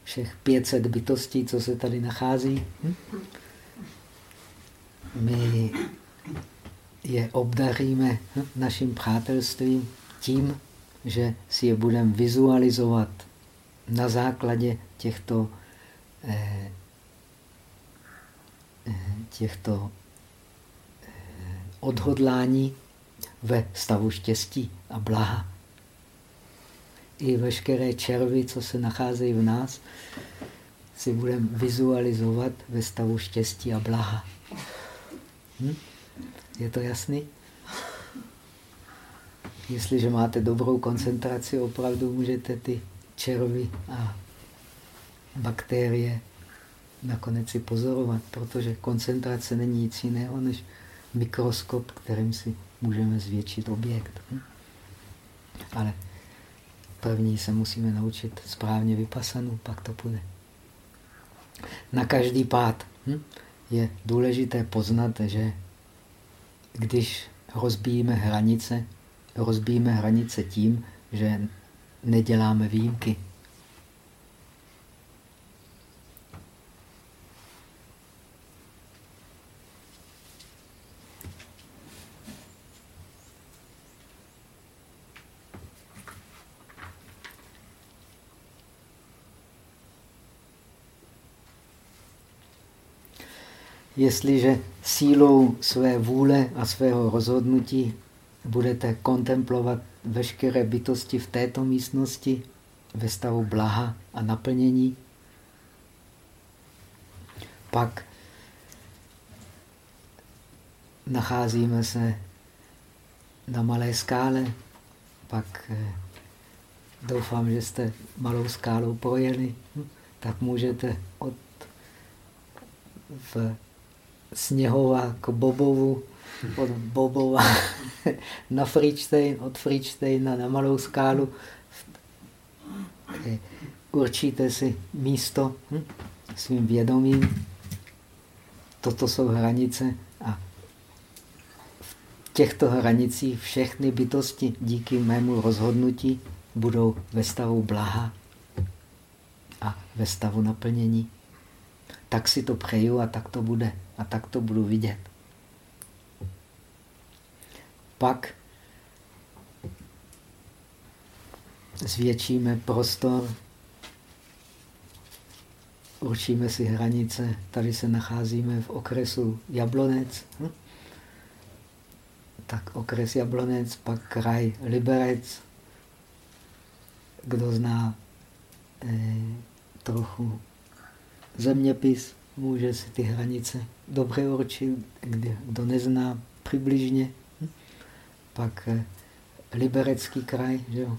všech 500 bytostí, co se tady nachází, my je obdaríme naším přátelstvím tím, že si je budeme vizualizovat na základě těchto, eh, eh, těchto eh, odhodlání ve stavu štěstí a blaha. I veškeré červy, co se nacházejí v nás, si budeme vizualizovat ve stavu štěstí a blaha. Hm? Je to jasný? Jestliže máte dobrou koncentraci, opravdu můžete ty červy a bakterie nakonec si pozorovat, protože koncentrace není nic jiného než mikroskop, kterým si můžeme zvětšit objekt. Hm? Ale první se musíme naučit správně vypasanu, pak to půjde. Na každý pád hm? je důležité poznat, že když rozbíjíme hranice, rozbíjíme hranice tím, že neděláme výjimky. Jestliže sílou své vůle a svého rozhodnutí budete kontemplovat veškeré bytosti v této místnosti ve stavu blaha a naplnění, pak nacházíme se na malé skále, pak eh, doufám, že jste malou skálou projeli, hm, tak můžete od v Sněhová k Bobovu, od Bobova na Fričstein, od Fričstejna na Malou skálu. Určíte si místo hm, svým vědomím. Toto jsou hranice a v těchto hranicích všechny bytosti díky mému rozhodnutí budou ve stavu blaha a ve stavu naplnění tak si to přeju a tak to bude. A tak to budu vidět. Pak zvětšíme prostor, určíme si hranice. Tady se nacházíme v okresu Jablonec. Hm? Tak okres Jablonec, pak kraj Liberec. Kdo zná eh, trochu zeměpis, může si ty hranice dobře určit, kdo nezná přibližně. Hm? Pak eh, Liberecký kraj, že jo?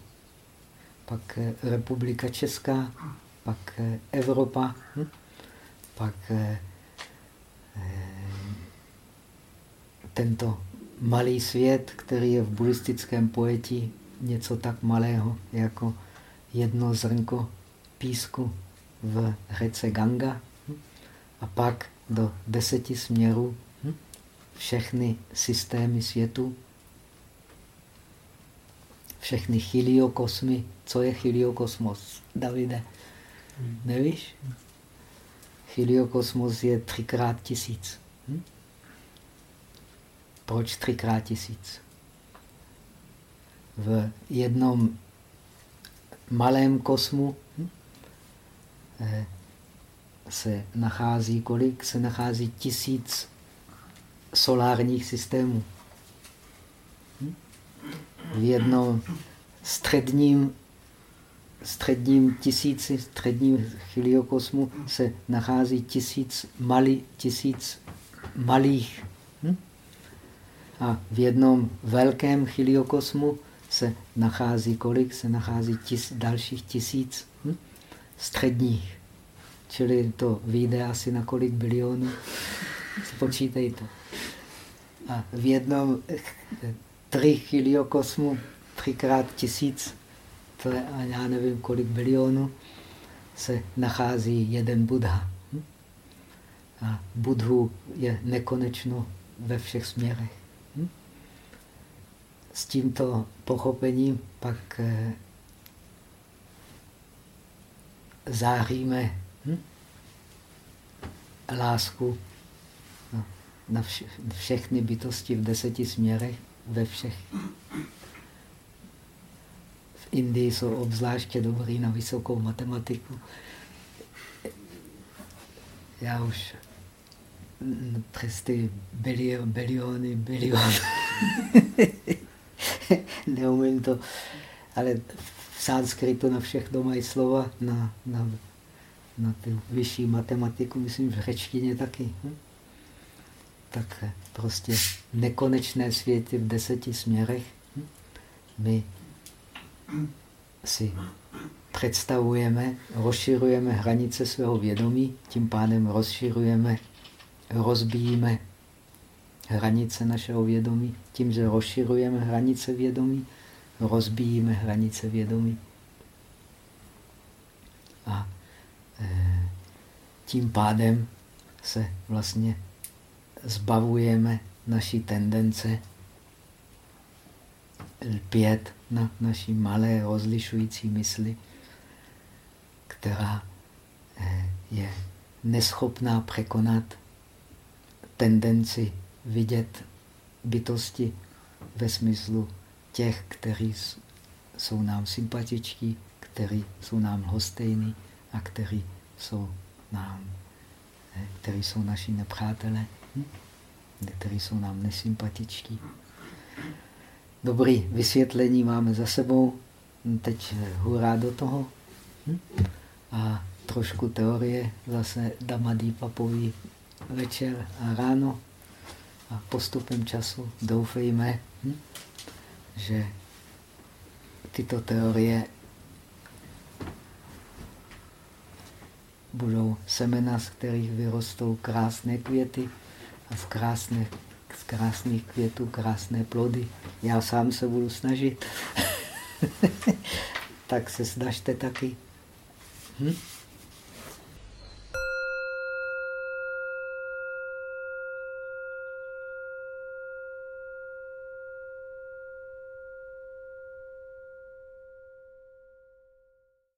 pak eh, Republika Česká, pak eh, Evropa, hm? pak tento malý svět, který je v buddhistickém pojetí něco tak malého, jako jedno zrnko písku v řece Ganga? A pak do deseti směrů hm? všechny systémy světu, všechny chiliokosmy. Co je chiliokosmos, Davide? Hmm. Nevíš? Heliokosmos je třikrát tisíc. Hm? Proč třikrát tisíc? V jednom malém kosmu hm? Eh, se nachází kolik? Se nachází tisíc solárních systémů. Hm? V jednom středním, středním tisíci, středním heliokosmu se nachází tisíc, malý, tisíc malých. Hm? A v jednom velkém heliokosmu se nachází kolik? Se nachází tis, dalších tisíc hm? středních. Čili to vyjde asi na kolik bilionů. Spočítejte. A v jednom tři heliokosmu, třikrát tisíc, to je a já nevím kolik bilionů, se nachází jeden Buddha. Hm? A Budhu je nekonečno ve všech směrech. Hm? S tímto pochopením pak eh, záříme hm? lásku na vše, všechny bytosti v deseti směrech, ve všech. V Indii jsou obzvláště dobrý na vysokou matematiku. Já už přes ty biliony, biliony, biliony. Neumím to, ale v sanskritu na všechno mají slova, na, na, na tu vyšší matematiku, myslím, v řečtině taky. Hm? Tak prostě nekonečné světy v deseti směrech. Hm? My si představujeme, rozširujeme hranice svého vědomí, tím pádem rozširujeme, rozbíjíme hranice našeho vědomí. Tím, že rozširujeme hranice vědomí, rozbíjíme hranice vědomí. A tím pádem se vlastně zbavujeme naší tendence lpět na naší malé rozlišující mysli, která e, je neschopná překonat tendenci vidět bytosti ve smyslu těch, kteří jsou nám sympatičtí, kteří jsou nám hostejní a kteří jsou nám, eh, kteří jsou naši nepřátelé, hm? kteří jsou nám nesympatičtí. Dobrý, vysvětlení máme za sebou. Teď hurá do toho. Hm? A trošku teorie zase Damadýpa poví večer a ráno. A postupem času doufejme, hm? že tyto teorie budou semena, z kterých vyrostou krásné květy a z, krásné, z krásných květů krásné plody. Já sám se budu snažit. tak se snažte taky. Hm?